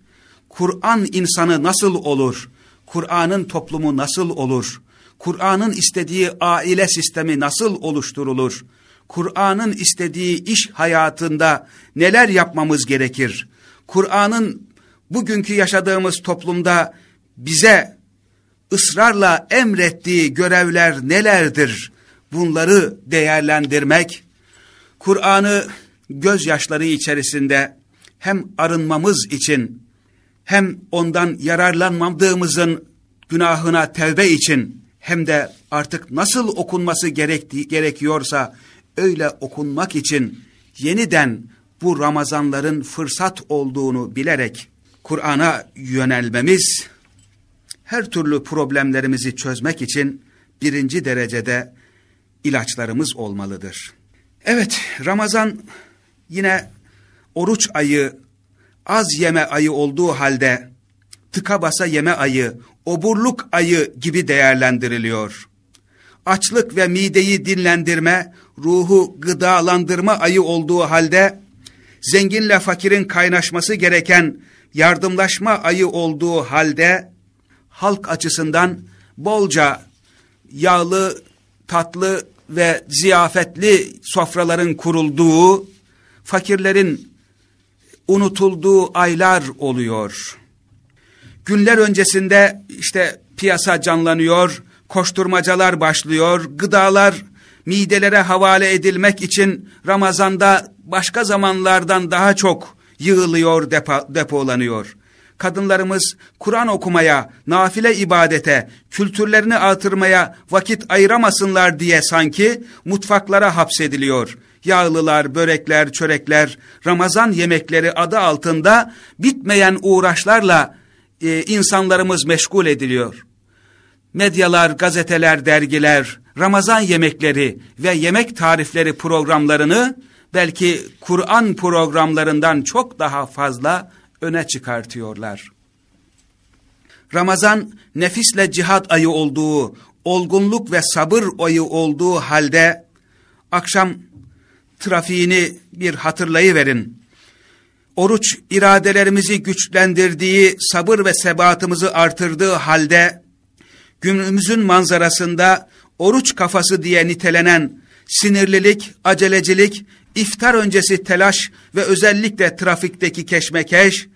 Kur'an insanı nasıl olur, Kur'an'ın toplumu nasıl olur, Kur'an'ın istediği aile sistemi nasıl oluşturulur? Kur'an'ın istediği iş hayatında neler yapmamız gerekir? Kur'an'ın bugünkü yaşadığımız toplumda bize ısrarla emrettiği görevler nelerdir? Bunları değerlendirmek, Kur'an'ı gözyaşları içerisinde hem arınmamız için hem ondan yararlanmadığımızın günahına tevbe için hem de artık nasıl okunması gerektiği, gerekiyorsa öyle okunmak için yeniden bu Ramazanların fırsat olduğunu bilerek Kur'an'a yönelmemiz her türlü problemlerimizi çözmek için birinci derecede ilaçlarımız olmalıdır. Evet Ramazan yine oruç ayı az yeme ayı olduğu halde tıka basa yeme ayı, oburluk ayı gibi değerlendiriliyor. Açlık ve mideyi dinlendirme, ruhu gıdalandırma ayı olduğu halde, zenginle fakirin kaynaşması gereken yardımlaşma ayı olduğu halde, halk açısından bolca yağlı, tatlı ve ziyafetli sofraların kurulduğu, fakirlerin unutulduğu aylar oluyor. Günler öncesinde işte piyasa canlanıyor, koşturmacalar başlıyor, gıdalar midelere havale edilmek için Ramazan'da başka zamanlardan daha çok yığılıyor, depo, depolanıyor. Kadınlarımız Kur'an okumaya, nafile ibadete, kültürlerini artırmaya vakit ayıramasınlar diye sanki mutfaklara hapsediliyor. Yağlılar, börekler, çörekler, Ramazan yemekleri adı altında bitmeyen uğraşlarla e, insanlarımız meşgul ediliyor. Medyalar, gazeteler, dergiler, Ramazan yemekleri ve yemek tarifleri programlarını belki Kur'an programlarından çok daha fazla öne çıkartıyorlar. Ramazan nefisle cihat ayı olduğu, olgunluk ve sabır ayı olduğu halde akşam trafiğini bir hatırlayıverin. Oruç iradelerimizi güçlendirdiği, sabır ve sebatımızı artırdığı halde günümüzün manzarasında oruç kafası diye nitelenen sinirlilik, acelecilik, iftar öncesi telaş ve özellikle trafikteki keşmekeş,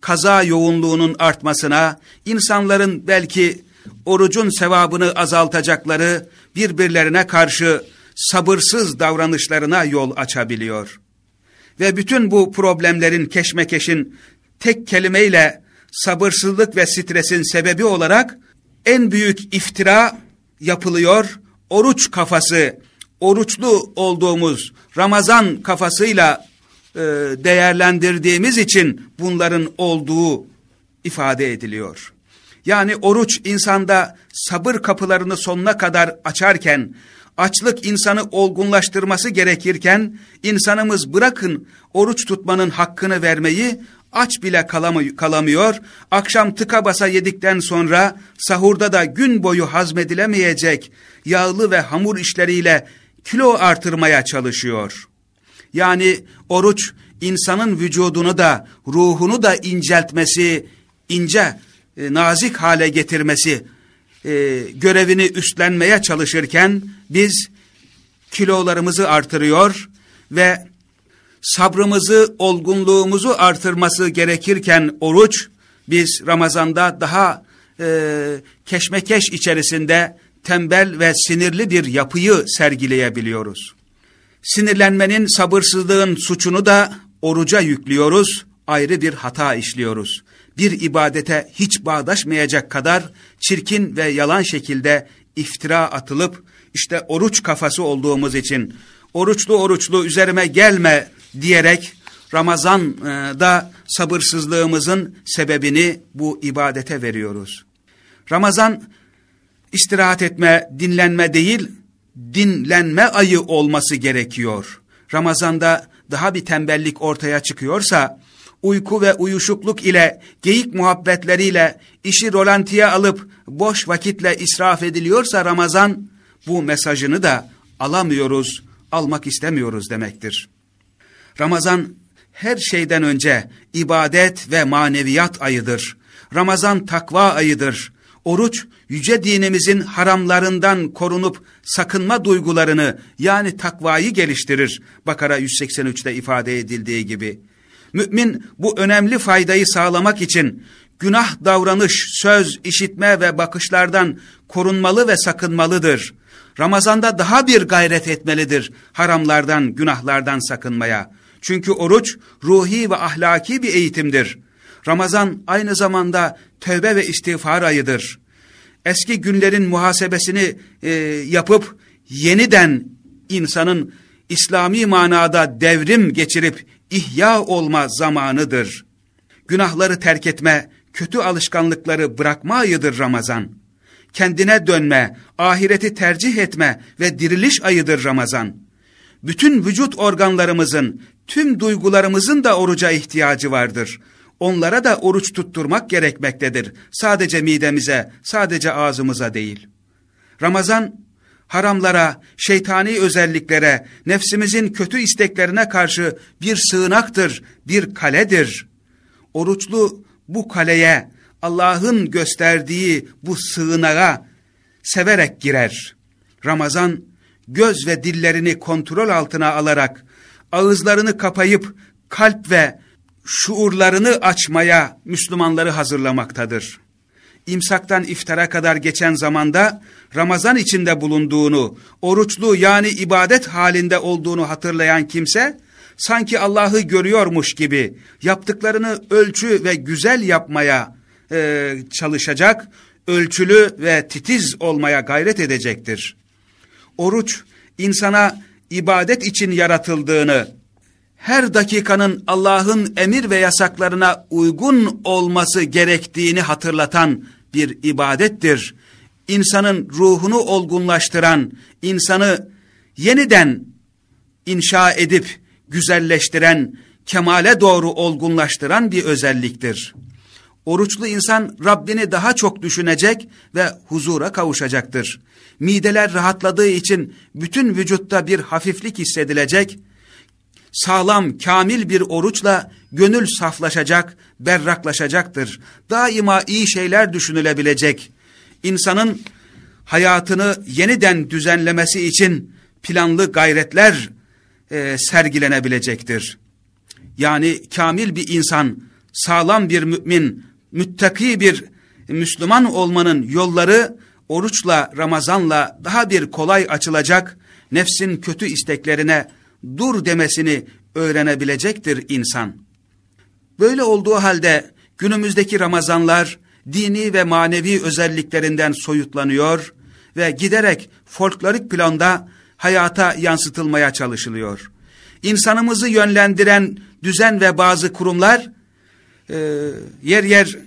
kaza yoğunluğunun artmasına, insanların belki orucun sevabını azaltacakları birbirlerine karşı sabırsız davranışlarına yol açabiliyor. Ve bütün bu problemlerin keşmekeşin tek kelimeyle sabırsızlık ve stresin sebebi olarak en büyük iftira yapılıyor. Oruç kafası, oruçlu olduğumuz Ramazan kafasıyla e, değerlendirdiğimiz için bunların olduğu ifade ediliyor. Yani oruç insanda sabır kapılarını sonuna kadar açarken, açlık insanı olgunlaştırması gerekirken, insanımız bırakın oruç tutmanın hakkını vermeyi, aç bile kalamıyor, akşam tıka basa yedikten sonra sahurda da gün boyu hazmedilemeyecek yağlı ve hamur işleriyle kilo artırmaya çalışıyor. Yani oruç insanın vücudunu da ruhunu da inceltmesi, ince, e, nazik hale getirmesi e, görevini üstlenmeye çalışırken biz kilolarımızı artırıyor ve sabrımızı, olgunluğumuzu artırması gerekirken oruç, biz Ramazan'da daha e, keşmekeş içerisinde tembel ve sinirli bir yapıyı sergileyebiliyoruz. Sinirlenmenin, sabırsızlığın suçunu da oruca yüklüyoruz, ayrı bir hata işliyoruz. Bir ibadete hiç bağdaşmayacak kadar çirkin ve yalan şekilde iftira atılıp, işte oruç kafası olduğumuz için, oruçlu oruçlu üzerime gelme diyerek Ramazan'da sabırsızlığımızın sebebini bu ibadete veriyoruz. Ramazan istirahat etme, dinlenme değil, dinlenme ayı olması gerekiyor. Ramazanda daha bir tembellik ortaya çıkıyorsa, uyku ve uyuşukluk ile, geyik muhabbetleriyle, işi rolantiye alıp boş vakitle israf ediliyorsa Ramazan, bu mesajını da alamıyoruz, almak istemiyoruz demektir. Ramazan her şeyden önce ibadet ve maneviyat ayıdır. Ramazan takva ayıdır. Oruç, yüce dinimizin haramlarından korunup sakınma duygularını yani takvayı geliştirir. Bakara 183'te ifade edildiği gibi. Mümin bu önemli faydayı sağlamak için günah davranış, söz, işitme ve bakışlardan korunmalı ve sakınmalıdır. Ramazanda daha bir gayret etmelidir haramlardan, günahlardan sakınmaya. Çünkü oruç ruhi ve ahlaki bir eğitimdir. Ramazan aynı zamanda tövbe ve istiğfar ayıdır. Eski günlerin muhasebesini e, yapıp yeniden insanın İslami manada devrim geçirip ihya olma zamanıdır. Günahları terk etme, kötü alışkanlıkları bırakma ayıdır Ramazan. Kendine dönme, ahireti tercih etme ve diriliş ayıdır Ramazan. Bütün vücut organlarımızın, tüm duygularımızın da oruca ihtiyacı vardır onlara da oruç tutturmak gerekmektedir. Sadece midemize, sadece ağzımıza değil. Ramazan, haramlara, şeytani özelliklere, nefsimizin kötü isteklerine karşı bir sığınaktır, bir kaledir. Oruçlu bu kaleye, Allah'ın gösterdiği bu sığınağa severek girer. Ramazan, göz ve dillerini kontrol altına alarak, ağızlarını kapayıp, kalp ve şuurlarını açmaya Müslümanları hazırlamaktadır. imsaktan iftara kadar geçen zamanda Ramazan içinde bulunduğunu, oruçlu yani ibadet halinde olduğunu hatırlayan kimse, sanki Allah'ı görüyormuş gibi yaptıklarını ölçü ve güzel yapmaya e, çalışacak, ölçülü ve titiz olmaya gayret edecektir. Oruç, insana ibadet için yaratıldığını, her dakikanın Allah'ın emir ve yasaklarına uygun olması gerektiğini hatırlatan bir ibadettir. İnsanın ruhunu olgunlaştıran, insanı yeniden inşa edip güzelleştiren, kemale doğru olgunlaştıran bir özelliktir. Oruçlu insan Rabbini daha çok düşünecek ve huzura kavuşacaktır. Mideler rahatladığı için bütün vücutta bir hafiflik hissedilecek, sağlam, kamil bir oruçla gönül saflaşacak, berraklaşacaktır. Daima iyi şeyler düşünülebilecek. İnsanın hayatını yeniden düzenlemesi için planlı gayretler e, sergilenebilecektir. Yani kamil bir insan, sağlam bir mümin, müttaki bir Müslüman olmanın yolları oruçla, Ramazanla daha bir kolay açılacak, nefsin kötü isteklerine dur demesini öğrenebilecektir insan. Böyle olduğu halde günümüzdeki Ramazanlar dini ve manevi özelliklerinden soyutlanıyor ve giderek folklorik planda hayata yansıtılmaya çalışılıyor. İnsanımızı yönlendiren düzen ve bazı kurumlar e, yer yer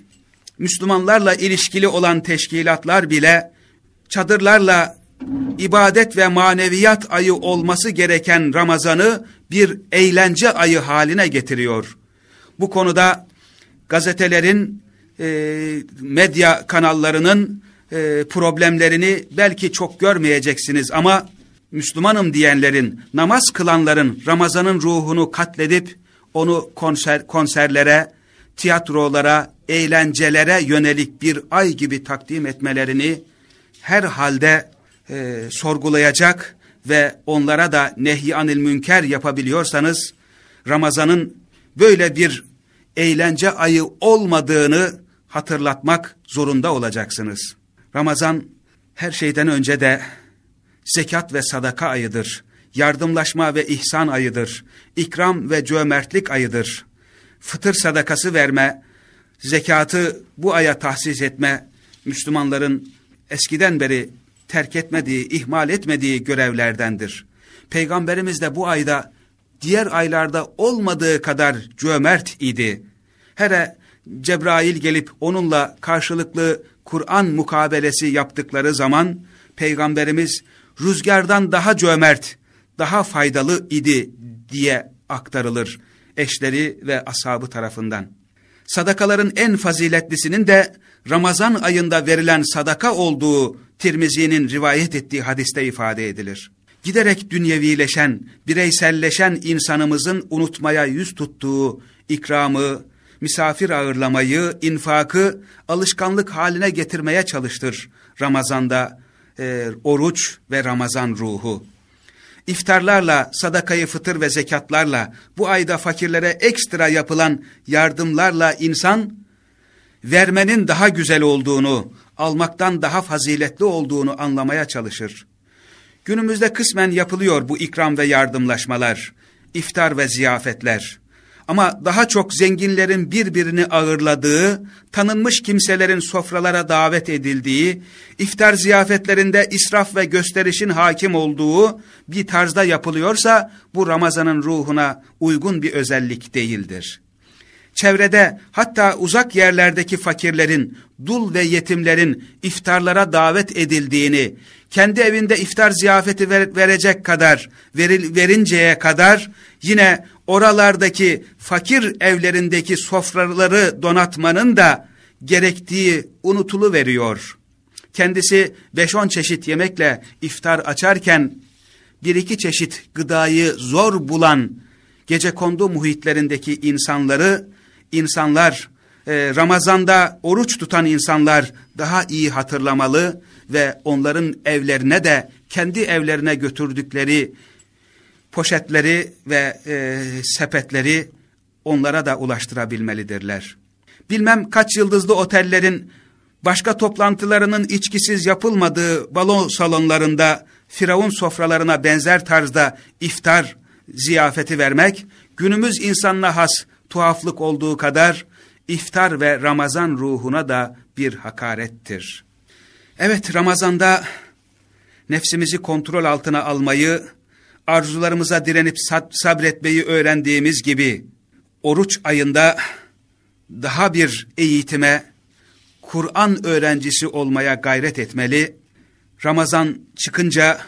Müslümanlarla ilişkili olan teşkilatlar bile çadırlarla ibadet ve maneviyat ayı olması gereken Ramazan'ı bir eğlence ayı haline getiriyor. Bu konuda gazetelerin, e, medya kanallarının e, problemlerini belki çok görmeyeceksiniz ama Müslümanım diyenlerin, namaz kılanların Ramazan'ın ruhunu katledip onu konser, konserlere, tiyatrolara, eğlencelere yönelik bir ay gibi takdim etmelerini her halde e, sorgulayacak ve onlara da nehy anil münker yapabiliyorsanız Ramazan'ın böyle bir eğlence ayı olmadığını hatırlatmak zorunda olacaksınız. Ramazan her şeyden önce de zekat ve sadaka ayıdır. Yardımlaşma ve ihsan ayıdır. İkram ve cömertlik ayıdır. Fıtır sadakası verme, zekatı bu aya tahsis etme, Müslümanların eskiden beri terk etmediği, ihmal etmediği görevlerdendir. Peygamberimiz de bu ayda diğer aylarda olmadığı kadar cömert idi. Hele Cebrail gelip onunla karşılıklı Kur'an mukabelesi yaptıkları zaman Peygamberimiz rüzgardan daha cömert, daha faydalı idi diye aktarılır eşleri ve ashabı tarafından. Sadakaların en faziletlisinin de Ramazan ayında verilen sadaka olduğu Tirmizi'nin rivayet ettiği hadiste ifade edilir. Giderek dünyevileşen, bireyselleşen insanımızın unutmaya yüz tuttuğu ikramı, misafir ağırlamayı, infakı alışkanlık haline getirmeye çalıştır Ramazan'da e, oruç ve Ramazan ruhu. İftarlarla, sadakayı fıtır ve zekatlarla, bu ayda fakirlere ekstra yapılan yardımlarla insan, vermenin daha güzel olduğunu, almaktan daha faziletli olduğunu anlamaya çalışır. Günümüzde kısmen yapılıyor bu ikram ve yardımlaşmalar, iftar ve ziyafetler. Ama daha çok zenginlerin birbirini ağırladığı, tanınmış kimselerin sofralara davet edildiği, iftar ziyafetlerinde israf ve gösterişin hakim olduğu bir tarzda yapılıyorsa bu Ramazan'ın ruhuna uygun bir özellik değildir. Çevrede hatta uzak yerlerdeki fakirlerin, dul ve yetimlerin iftarlara davet edildiğini, kendi evinde iftar ziyafeti ver, verecek kadar, veril, verinceye kadar yine oralardaki fakir evlerindeki sofraları donatmanın da gerektiği unutulu veriyor. Kendisi 5-10 çeşit yemekle iftar açarken bir iki çeşit gıdayı zor bulan gece kondu muhitlerindeki insanları insanlar e, Ramazan'da oruç tutan insanlar daha iyi hatırlamalı ve onların evlerine de kendi evlerine götürdükleri poşetleri ve e, sepetleri onlara da ulaştırabilmelidirler. Bilmem kaç yıldızlı otellerin başka toplantılarının içkisiz yapılmadığı balon salonlarında Firavun sofralarına benzer tarzda iftar ziyafeti vermek, günümüz insanına has tuhaflık olduğu kadar iftar ve Ramazan ruhuna da bir hakarettir. Evet Ramazan'da nefsimizi kontrol altına almayı, arzularımıza direnip sabretmeyi öğrendiğimiz gibi oruç ayında daha bir eğitime, Kur'an öğrencisi olmaya gayret etmeli. Ramazan çıkınca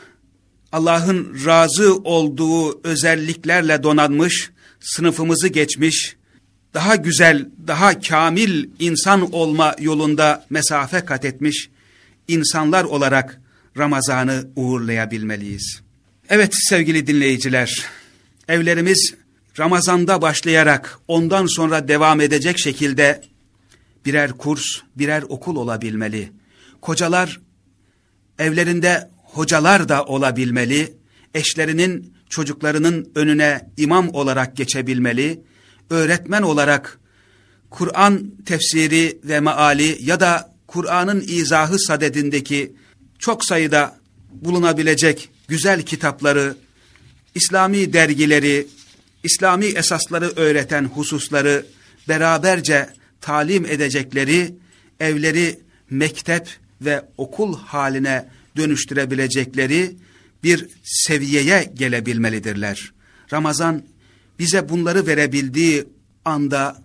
Allah'ın razı olduğu özelliklerle donanmış, sınıfımızı geçmiş, daha güzel, daha kamil insan olma yolunda mesafe kat etmiş insanlar olarak Ramazan'ı uğurlayabilmeliyiz. Evet sevgili dinleyiciler, evlerimiz Ramazan'da başlayarak ondan sonra devam edecek şekilde birer kurs, birer okul olabilmeli. Kocalar evlerinde hocalar da olabilmeli. Eşlerinin çocuklarının önüne imam olarak geçebilmeli. Öğretmen olarak Kur'an tefsiri ve meali ya da Kur'an'ın izahı sadedindeki çok sayıda bulunabilecek güzel kitapları, İslami dergileri, İslami esasları öğreten hususları beraberce talim edecekleri evleri mektep ve okul haline dönüştürebilecekleri bir seviyeye gelebilmelidirler. Ramazan bize bunları verebildiği anda,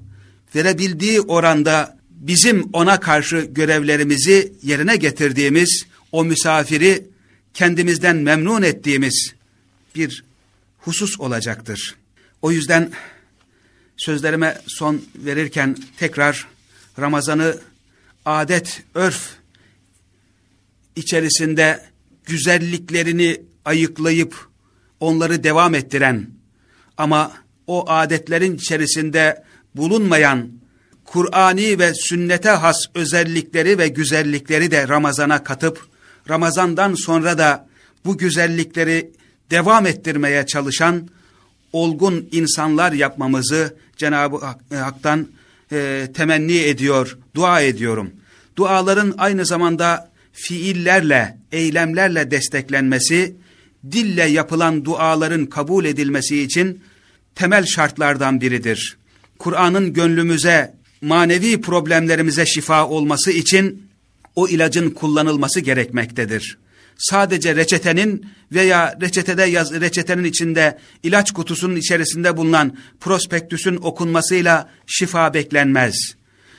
verebildiği oranda bizim ona karşı görevlerimizi yerine getirdiğimiz, o misafiri kendimizden memnun ettiğimiz bir husus olacaktır. O yüzden sözlerime son verirken tekrar Ramazan'ı adet, örf içerisinde güzelliklerini ayıklayıp onları devam ettiren ama o adetlerin içerisinde bulunmayan Kur'ani ve sünnete has özellikleri ve güzellikleri de Ramazan'a katıp Ramazan'dan sonra da bu güzellikleri devam ettirmeye çalışan olgun insanlar yapmamızı Cenab-ı Hak'tan e, temenni ediyor, dua ediyorum. Duaların aynı zamanda fiillerle, eylemlerle desteklenmesi, dille yapılan duaların kabul edilmesi için temel şartlardan biridir. Kur'an'ın gönlümüze, manevi problemlerimize şifa olması için o ilacın kullanılması gerekmektedir. Sadece reçetenin veya reçetede yaz, reçetenin içinde ilaç kutusunun içerisinde bulunan prospektüsün okunmasıyla şifa beklenmez.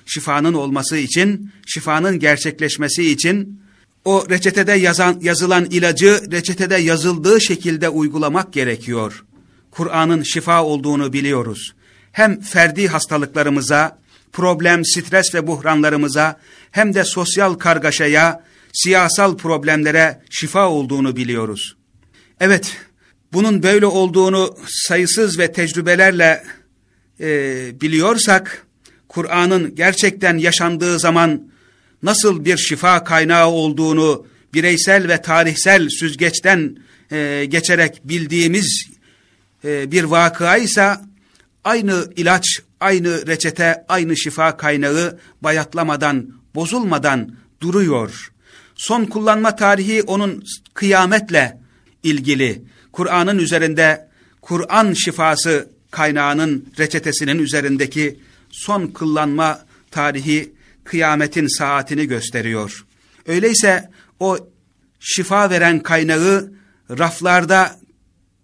Şifanın olması için, şifanın gerçekleşmesi için o reçetede yazan, yazılan ilacı reçetede yazıldığı şekilde uygulamak gerekiyor. Kur'an'ın şifa olduğunu biliyoruz. Hem ferdi hastalıklarımıza, problem, stres ve buhranlarımıza hem de sosyal kargaşaya, siyasal problemlere şifa olduğunu biliyoruz. Evet, bunun böyle olduğunu sayısız ve tecrübelerle e, biliyorsak, Kur'an'ın gerçekten yaşandığı zaman nasıl bir şifa kaynağı olduğunu bireysel ve tarihsel süzgeçten e, geçerek bildiğimiz e, bir vakıa ise aynı ilaç, aynı reçete, aynı şifa kaynağı bayatlamadan, bozulmadan duruyor. Son kullanma tarihi onun kıyametle ilgili. Kur'an'ın üzerinde Kur'an şifası kaynağının reçetesinin üzerindeki son kullanma tarihi kıyametin saatini gösteriyor. Öyleyse o şifa veren kaynağı raflarda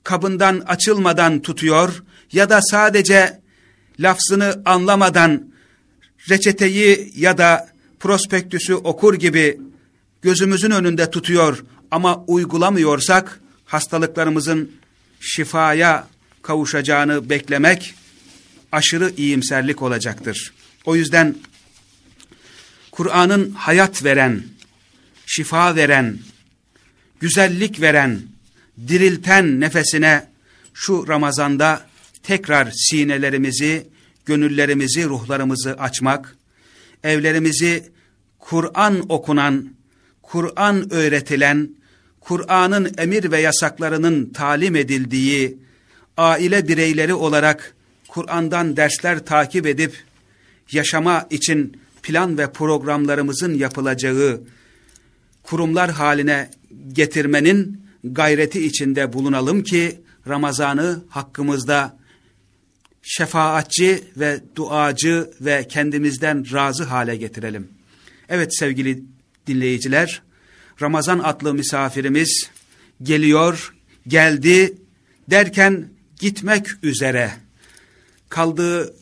kabından açılmadan tutuyor ya da sadece lafzını anlamadan reçeteyi ya da prospektüsü okur gibi gözümüzün önünde tutuyor ama uygulamıyorsak hastalıklarımızın şifaya kavuşacağını beklemek aşırı iyimserlik olacaktır. O yüzden Kur'an'ın hayat veren, şifa veren, güzellik veren, dirilten nefesine şu Ramazan'da tekrar sinelerimizi, gönüllerimizi, ruhlarımızı açmak, evlerimizi Kur'an okunan, Kur'an öğretilen, Kur'an'ın emir ve yasaklarının talim edildiği aile bireyleri olarak Kur'an'dan dersler takip edip yaşama için plan ve programlarımızın yapılacağı kurumlar haline getirmenin gayreti içinde bulunalım ki Ramazan'ı hakkımızda şefaatçi ve duacı ve kendimizden razı hale getirelim. Evet sevgili dinleyiciler, Ramazan adlı misafirimiz geliyor, geldi derken gitmek üzere kaldığı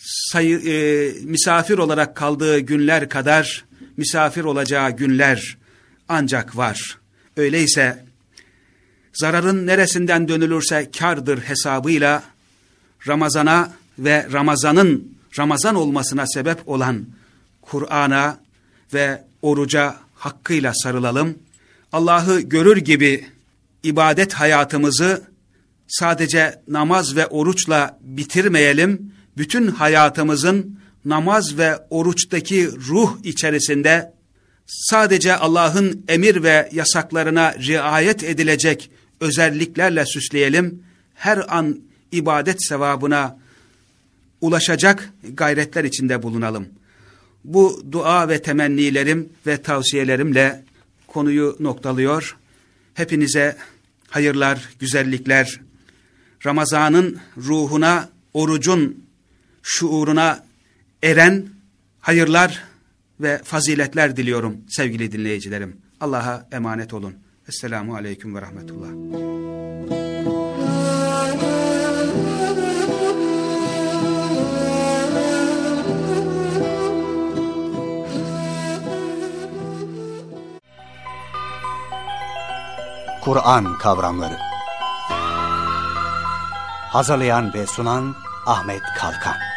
sayı, e, misafir olarak kaldığı günler kadar misafir olacağı günler ancak var. Öyleyse zararın neresinden dönülürse kardır hesabıyla Ramazana ve Ramazan'ın Ramazan olmasına sebep olan Kur'an'a ve oruca hakkıyla sarılalım. Allah'ı görür gibi ibadet hayatımızı sadece namaz ve oruçla bitirmeyelim. Bütün hayatımızın namaz ve oruçtaki ruh içerisinde sadece Allah'ın emir ve yasaklarına riayet edilecek özelliklerle süsleyelim. Her an ibadet sevabına ulaşacak gayretler içinde bulunalım. Bu dua ve temennilerim ve tavsiyelerimle konuyu noktalıyor. Hepinize hayırlar, güzellikler, Ramazan'ın ruhuna, orucun şuuruna eren hayırlar ve faziletler diliyorum sevgili dinleyicilerim. Allah'a emanet olun. Esselamu Aleyküm ve Rahmetullah. Kur'an kavramları. Hazırlayan ve sunan Ahmet Kalkan.